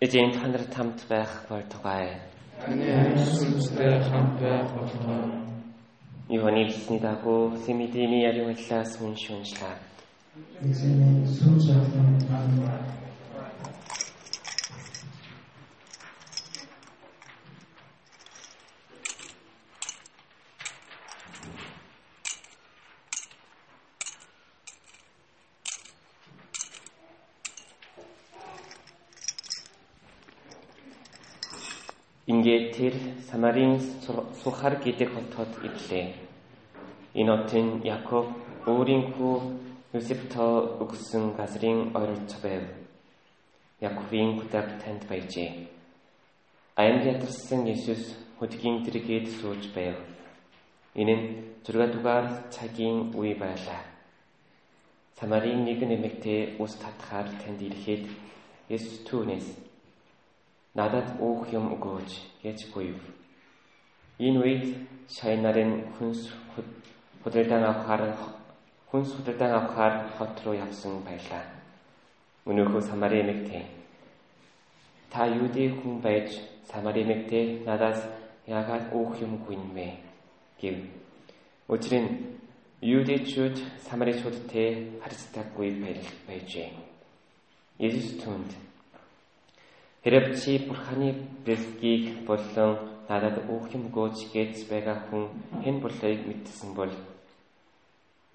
Эзэн та нарт хамт байх болтугай. Таны амьсгалтай хамт байх болтугай. Юуны хэлсний дагуу Сэмэдэний ярим хэллээс унш уншлаа. Эзэн сүнс ахын хамт Ингээд тэр Самарын Сухар гэдэг хотод ирлээ. Энэ хотын Яков өөрийн хүү Йосефто өгсөн газрын ойролцоо байв. Яковын хөдөг танд байжээ. Аян ядарсан Есүс хөдгийн дэргээд сууж байв. Энэ нь 6 дугаар цагийн үе байлаа. Самарын нэг нэмэгтэй ус татхаар танд ирэхэд Есүс түүнээс надад өөх юм өгөөч гэж буйв. Энэ үед шай нарын хүнс хөдөлгөөн авахаар хүнс хөдөлгөөн авахаар хот руу явсан байлаа. Өнөөхөө Самари эмэгтэй та юуди хүн байж Самари эмэгтэй надаас яагаад өөх юм гүнвэ гэв. Учир нь юудичүүд Самаричуудтэй харьцдаггүй байжээ. Есүс түнд Хэрэг чи бурханы бэлгийг болон надад өөх юм гооч гэж байгаа хүн хэн болохыг мэдсэн бол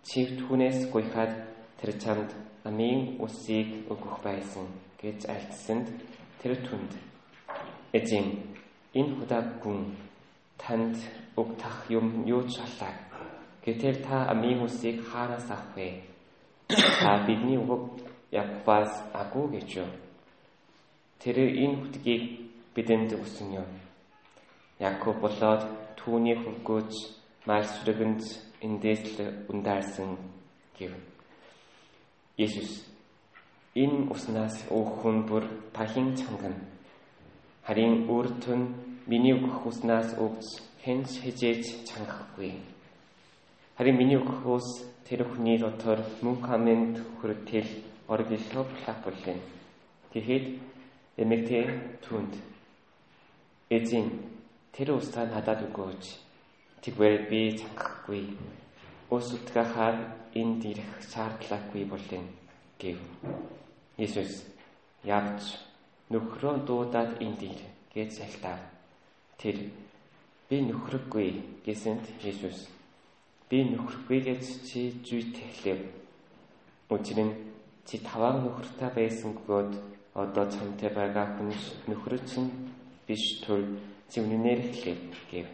чи түүнээс гуйхад тэр чамд амийн усыг өгөх байсан гэж альцсанд тэр түнд эзэн энэ худаг гүн танд өгтах юм юу ч болоо гэтэл та амийн усыг хаараас авах вэ? Та бидний үг явбас агуу гэж юу Тэр энэ хүдгийг бидэнд өгсөн юм. Яков болоод түүний хөвгөөж маш сүргэнд эндээс л ундаарсан гэв. Есүс энэ уснаас өөхөн бүр тахин чанган харин өөрт нь миний өгөх уснаас өгч хэнч хижээж чангахгүй. Харин миний өгөх ус тэр хүний дотор мөн хамент хүртэл оргилоо плапулэн. Тэгэхэд Эмэгтэй түнд эзэн тэр устаа надад өгөөч. Тэгвэл би цангахгүй. Ус утгахаар энд ирэх шаардлагагүй болин гэв. Есүс явж нөхрөө дуудаад энд ир гэж салтав. Тэр би нөхрөггүй гэсэнд Есүс би нөхрөхгүй гэж чи зүйтэй хэлв. Учир нь чи таван нөхөртэй байсан бөгөөд одоо цамтай байгаа хүн нөхрөц нь биш тул зөвнөнээр хэлээ гэв.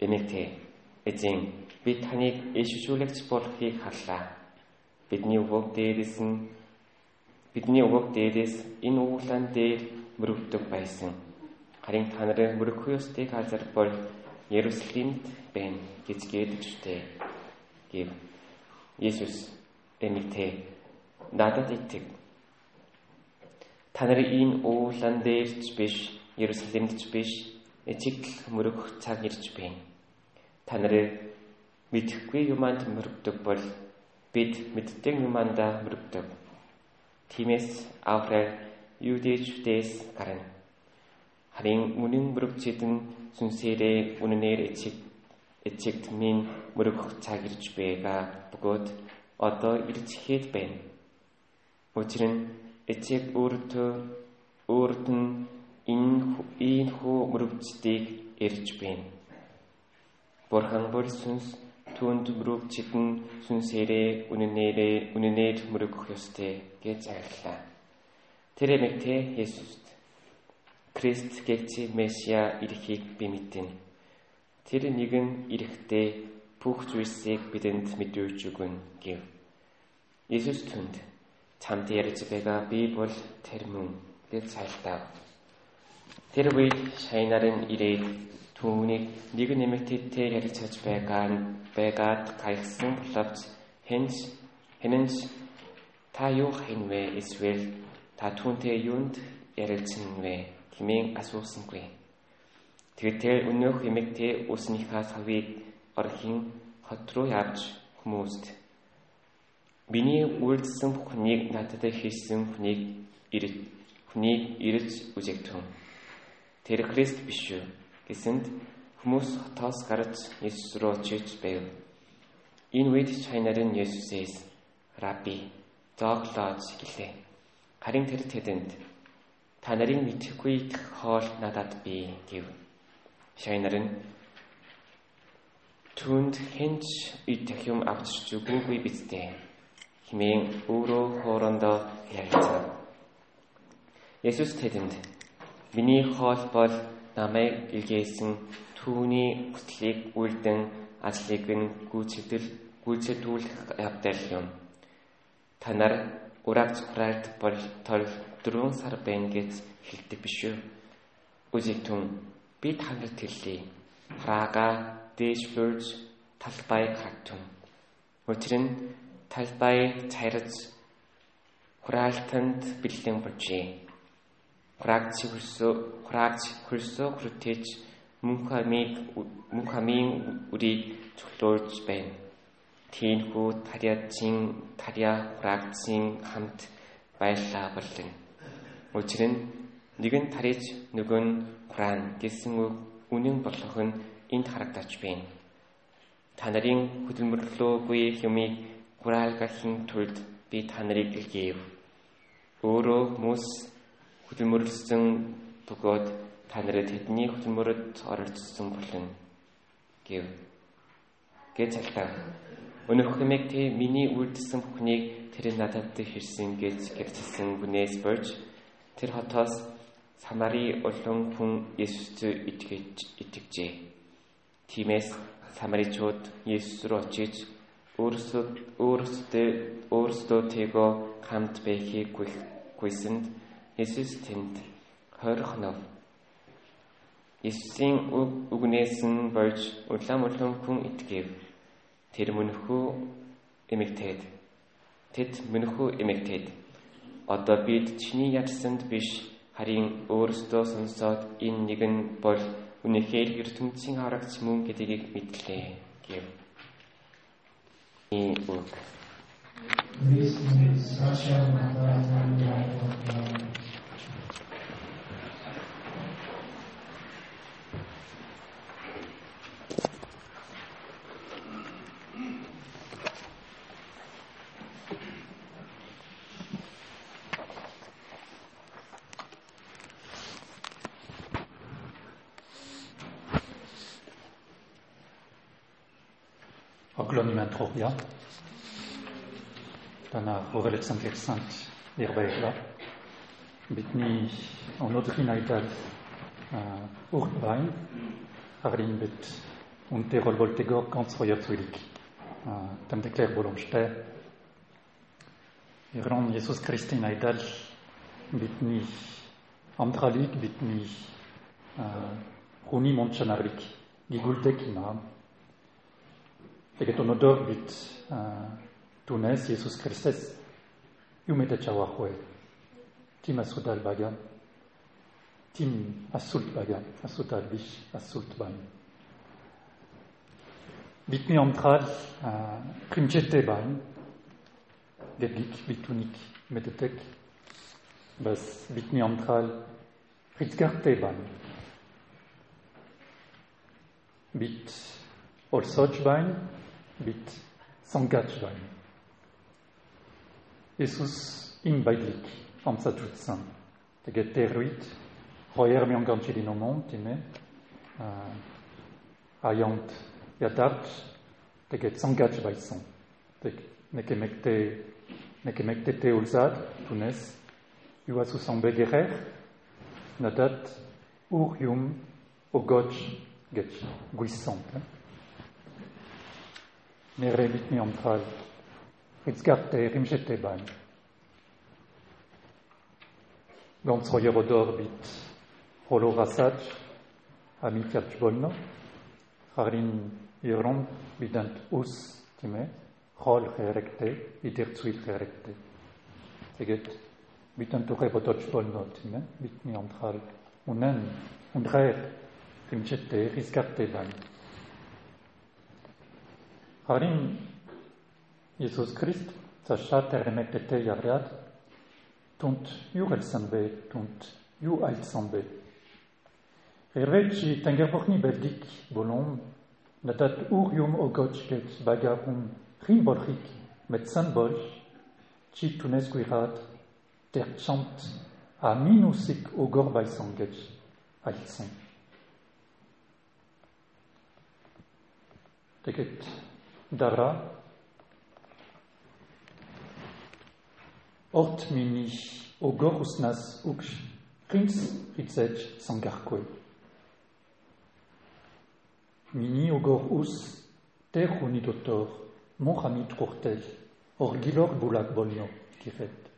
Эмэгтэй эзэн би таныг ишшүүлэгч болохыг харлаа. Бидний өвөг дээрээс нь бидний өвөг дээрээс энэ уулан дээр мөрөгдөг байсан. Харин та нарын мөрөх ёстой газар бол Ерүсалимд байна гэж гээдчтэй гэв. Есүс эмэгтэй надад итэг Та нар энэ уулан дээрч биш, Ерүсалимд ч биш, эцэг мөрөх цаг ирж байна. Та нар мэдхгүй юманд мөрөгдөг бол бид мэддэг юманда мөрөгдөг. Тиймээс Авраам юудэждээс гарна. Харин үнэн мөрөгчдөн сүнсээрээ үнэнээр эцэг эцэгт минь мөрөх цаг ирж байгаа бөгөөд одоо ирж хэд байна. Учир нь эцэг өөртөө өөрт нь энэ хүү мөрөвчдийг эрж байна. Бурхан бүр сүнс түнд мөрөвчдэн сүнсээрээ үнэнээрээ үнэнээр мөрөгөх ёстой гэж айллаа. Тэр эмэгтэй Есүст Крист гэгчи Месиа ирэхийг би мэдтэн. Тэр нэгэн ирэхдээ бүх зүйлсийг бидэнд мэдүүлж өгнө гэв. Есүс түнд чамд ярьж байгаа би бол тэр мөн гэж сайлтав. Тэр үед шайнарын ирээд түүнийг нэг нэмэгтэйтэй ярьж чаж байгаа байгаад гайхсан боловч хэнч хэнэнч та юу хийнвэ эсвэл та түүнтэй юунд ярилцсан вэ хэмээн асуусангүй. Тэгтэл өнөөх эмэгтэй усныхаа савыг орхин хот руу явж хүмүүст Миний үйлдэлсэн бүхнийг надад хийсэн хүнийг ирж хүнийг ирж үзэгдэн. Тэр Христ биш үү гэсэнд хүмүүс хотоос гарч Есүс рүү очиж байв. Энэ үед чайнарын Есүсээс Раби зооглоод гэлээ. Харин тэр тэдэнд та нарын мэдхгүй хоол надад бий гэв. Шайнар нь түнд хинч идэх юм авчирч өгөөгүй бидтэй хэмээн өөрөө хоорондоо ярилцав. Есүс тэдэнд миний хоол бол намайг илгээсэн түүний хүслийг үлдэн ажлыг нь гүйцэтгэл гүйцэтгүүлэх явдал юм. Та нар урагч хурaalд бол тол 4 сар байна гэж хэлдэг биш үү? Үзэгтэн би танарт хэллий. Храага дээшлүүлж талбай хатун. Учир нь талбай царж хураалтанд бэлэн бужээ. Хураагч хөрсөө хураагч хөрсөө хүртэж мөнх амийг мөнх амийн үрийг цуглуулж байна. Тийхүү тариачин тариа хураагчийн хамт байлаа болон. Учир нь нэг нь тариж нөгөө нь хураан гэсэн үг үнэн болох нь энд харагдаж байна. Та нарын хөдөлмөрлөөгүй юмыг хураалгахын тулд би та нарыг илгээв. Өөрөө хүмүүс хөдөлмөрлсөн бөгөөд та нарыг тэдний хөдөлмөрөд оролцсон болно гэв. Гэж альтаа. Өнөөх хэмээг тэ миний үлдсэн бүхнийг тэр надад хэрсэн гэж гэрчилсэн гүнээс болж тэр хотоос Самари улан хүн Есүст итгэж итгэжээ. Тиймээс Самаричууд Есүс рүү очиж өөрсдөө өөрсдөө тэго хамт байхыг гүйсэнд Есүс тэнд 20 хоног Есүсийн үг үгнээс нь болж улаан улаан хүн итгээв. Тэр мөнхөө эмэгтэйд тэд мөнхөө эмэгтэйд одоо бид чиний ярьсанд биш харин өөрсдөө сонсоод энэ нэгэн бол үнэхээр ертөнцийн харагч мөн гэдгийг мэдлээ гэв. Network. This is such a uklonimento, ja? Pana Orelec Antiexant Irbaegla. Bitni on odrina itad uh, urbain, arlin bet unterol voltegor ganz royer zuilik. Uh, tam dekler bolomste. Irlon Jesus Christin aidal, bitni amdralik, bitni uh, eh, runi montchanarik, gigultek imam. Eket onderdorbit tunez Jesus Christus yumet achawa khwe. Tim asudal bagam. Tim asult bagam. Asutal bish asult bagam. Bitni amtral primchete bagam. Gedlik bitunik metetek. Bas bitni amtral ritzgarte bagam. Bit olsoch bagam. Bit Sangatschwein. Jesus in baidlik am sa tutsan. Teget teruit, roer mi angan chedi no mont, time, ayant yatat, teget sangatschwein son. Teg neke mekte, neke mekte te ulzad, tunes, yua su san begerer, nadat ur yum o gotch getch guissant. Eh? nere bitni omtral, ritzgarte rimjete ban. Gantz royerodor bit rolo rasaj, amit yatjbolno, harin iron bidant us time, rol rerekte, idirtsuil rerekte. Teget bitant ure bodotjbolno time, bitni omtral, unen, unrer, rimjete, ritzgarte ban. Харин Иесус Христ Zashat eremekete yariat, tunt jurelsambe, tunt ju ailsambe. Erveci tengerbochni beldik bolom, natat urium ogochket bagarum rimbolrik met sanbol, ci tunes guirat, ter chant a minusik ogor baisanget ailsam. Teket dara Ort mini ogorus nas ux rins ritzet sangarkoi. Mini ogor us ter unidotor monhamit kurtel or gilor bulak bolno kiret.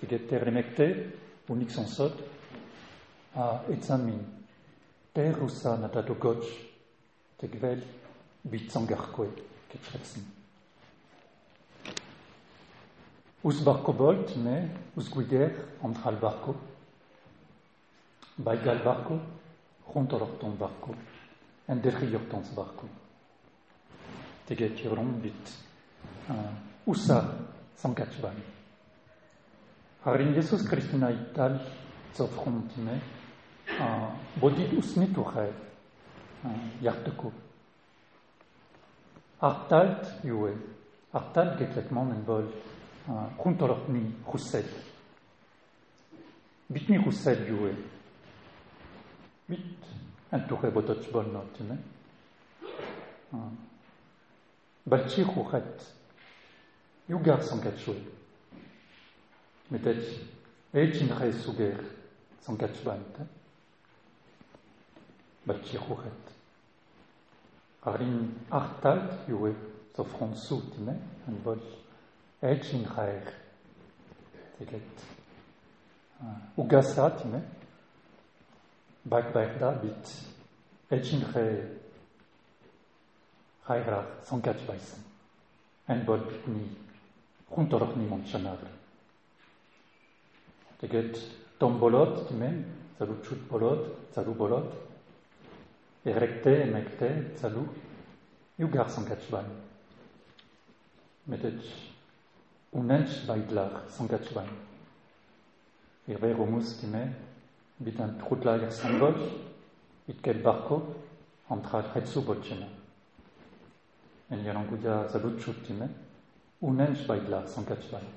Tiget ter remekte unik sot a etzamin ter rusa natatogoch tegvel bit gefressen. Us Barcobolt, mais us guider und al barco. Baigal barco, runter auf ton barco, und derrière ton barco. Teget rom bit. Usa sankachban. Harin Jesus Christina ital zofrontime. Uh, bodit us mituche. Uh, Yarteko. Artalt, yue. Artalt gekletman en bol. Хунторохны хүсэл. Бидний хүсэл юу вэ? Бид антухэ бодож болно тийм ээ. Балчи хухат юу гарсан гэж шүү. Мэдээж ээжийн хайсугээр сонгож байна тийм. Балчи хухат. Арин ахталт юу вэ? So француу тийм ээ. Ан бол ээжийн хайр тэгээд угасаа тийм ээ баг багда бит ээжийн хайр хайраа сонгож байсан энэ бол бидний хүн торохны мончанаар тэгээд том болоод ээ залуучууд болоод залуу болоод erekte, emekte, tzalu, jugar sankatschwein. Medetsch, unensch weidlach sankatschwein. Irbe rumus time, bit un trudlager sangoch, itkel barko, antra retsu botchena. En yalangudia zalutschut time, unensch weidlach sankatschwein.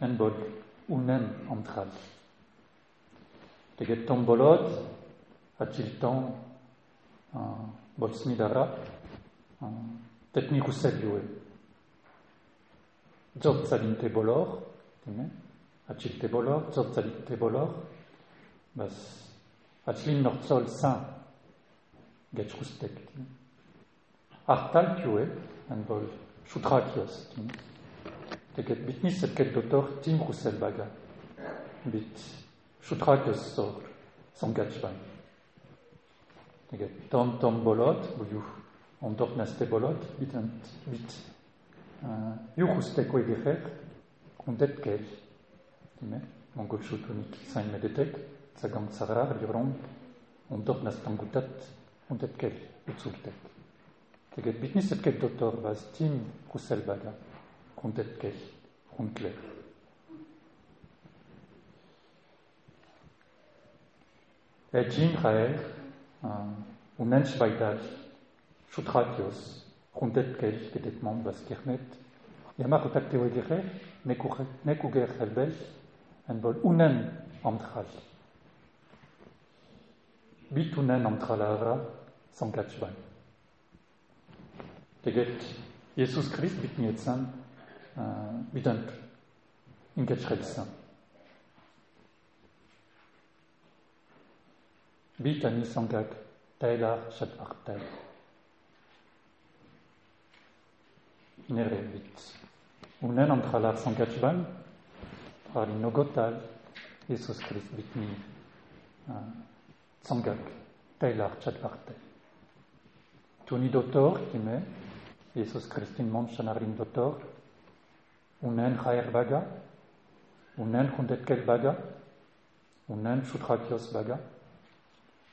En bol, unen antral. Teget tombolot, agiltant, atiltan, bolsmidara, tetni roussel yoe. Zotzalim tebolor, acil tebolor, zotzalim tebolor, bas acilin nortzol sa getchustek. Artal kiue, an vol shutrakios. Teget bitnis sepket dotor tim roussel baga. Bit shutrakios sor, son gatchvan. Teget tom tom bolot, buyu, on dort naste bolot, bit, bit juhuste kuigi kun hetkel time mongol shutunik sain medetek tsagam tsarar liron on dornas tangutat on hetkel utsultek teget bitnis hetkel doktor vas tim kuselbaga kun hetkel u mensch vajdaž, šutratios, hundet kelch gedet man vas kirnet, yama kotak teo egere, neku ger helbel, en bol unen amtral. Bit unen amtralara, sam kačvan. Teget, Jesus Christ bit nietzan, uh, bidant, inkačrelsan. Bitant inkatschrelsan. Bit ani sangak tailar shat artai. Nerevit. Unen am tralar sankachban, trali nogotal, Jesus Christ bitni sangak, tailar chatarte. Tuni dotor, kime, Jesus Christin mon shanarin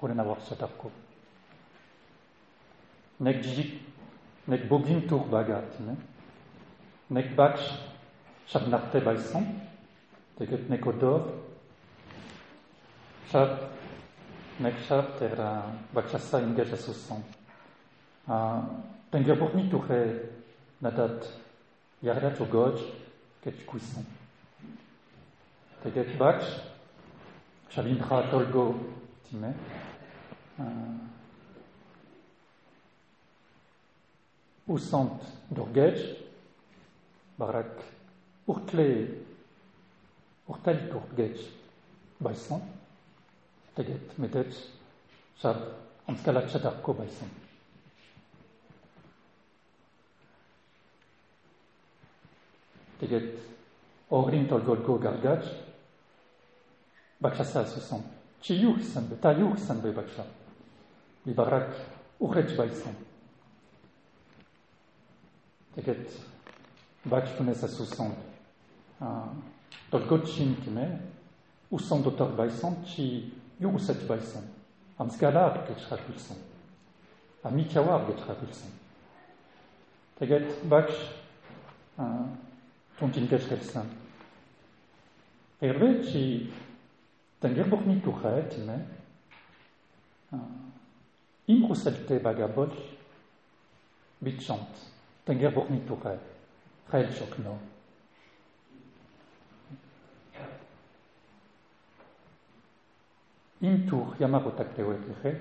korenabawchatako. Nek djik, bogin bagat, ne? Bach, chabnarte baisan, teget odor, chab, nek chab tera euh, bachasa ingeja susan. Euh, Bourni toure nadat, yardat ogoj, ket kusan. Teget bach, chabintra tolgo, estimé. Euh, Oussant Durgej, Barak Urtle, Urtali Durgej, Baisan, Teget Medej, Shab, Amskalak Shadarko Baisan. Teget Orin Tolgolgo Gargaj, Bakshasa susan chiyuh sanbe tayuh sanbe baksha libarak urej baisan teget bakshtunesa susan dolgocin time usan dotar baisan ci yuguset baisan am skalar get rapulsan a mikawar get rapulsan teget baksh tontin get relsan erve ci tenger bokni tuche time imruselte bagabol bitchant tenger bokni tuche Rel chokno. Intur yamarotak teoetliche.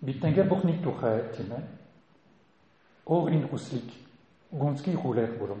Bitenger bochnik tuche time. Orin ruslik. Gonski ruler bolom.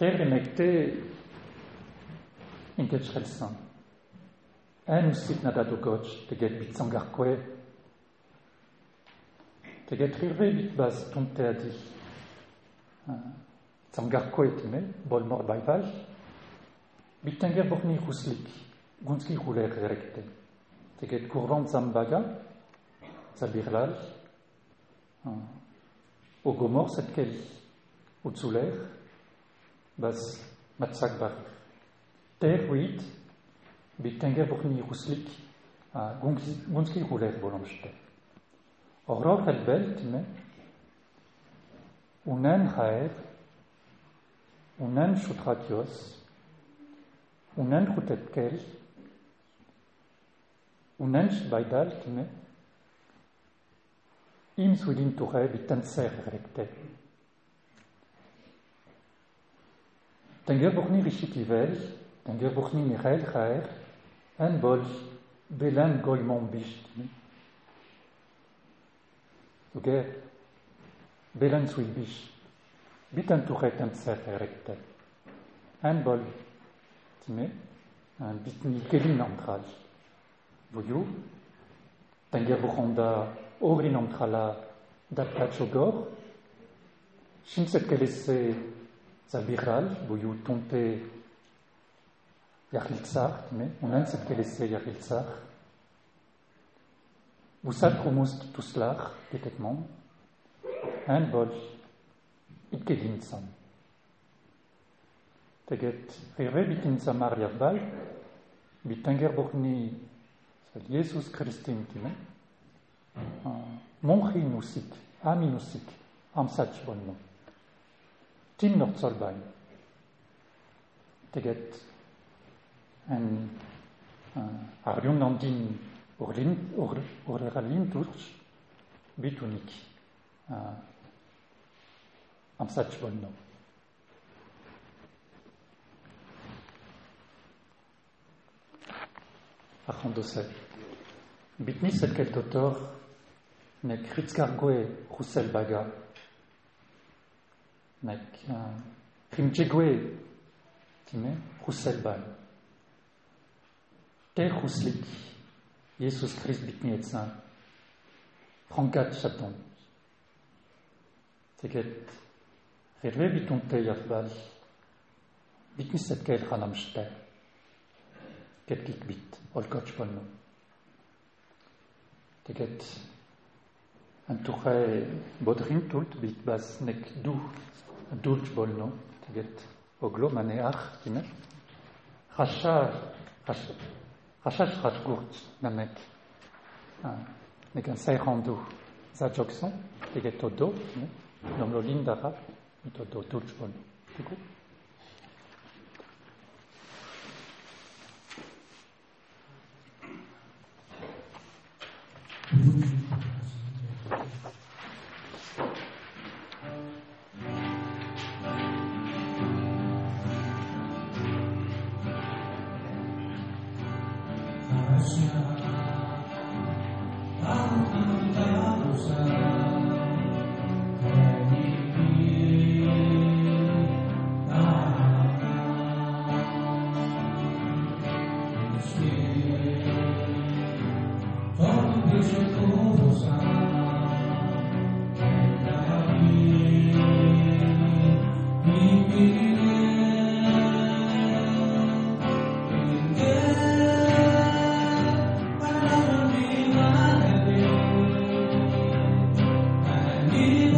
Terre nekte in Ketchrelsan. En usit nadadogoch, te get bitsangarkwe, tegetrire bit baz tonte adi. Tsangarko etime, bol mor baival, bitenger borni ruslik, gunski ruler erekte. Teget kurvan zambaga, zabirlal, ogomor setkel, utzuler, بس ما تسكبر تير ويت بيتنجر بخني غسلك غونسكي غولات بولوم شتا أغرار البال تما ونان خاير ونان شوتخاتيوس ونان خوتتكال ونان شبايدال تما إم سودين تغاب التنسير غريكتال Den Geburni Rishikivel, den Geburni Mirel Chaer, en Bol, Belen Goymon Bisht. Ok? Belen Sweet Bish. Biten Touret en Seferekte. En Bol. Timé? Un bitni Gelin Antral. Voyou? Den Geburanda Orin Antrala, Dapkachogor. Shin Setkelese. Zabiral, Bouyou Tompe, Yariltsar, mais on a cette laissé Yariltsar. Boussal un bol, Teget, Maria Bal, Bitinger Borni, Christin Kime, euh, Monchi Nusik, Ami Nusik, Amsach Bonno tien nog sal by te get en uh, ar din orlin or or ralin bitunik uh, am sach bonno Achandosel. Bitnis el ket dotor ne kritzkargoe Roussel Baga? Nek rimjegoe, time, roussel baga. Terhuslik, Jesus Christ bitnietsa, frankat chaton. Teket, verwe bitun te yafbal, bitniset kel khanam shte. Ket kik bit, olkoch polno. Teket, antuche bodrin tult bit bas nek du, dulch bolno. Teket, oglo mane ach, time. Rasha, rasha, Rachel Rajgurt namek negan seirandu za jokson teget to do nom lo lin dara to do you.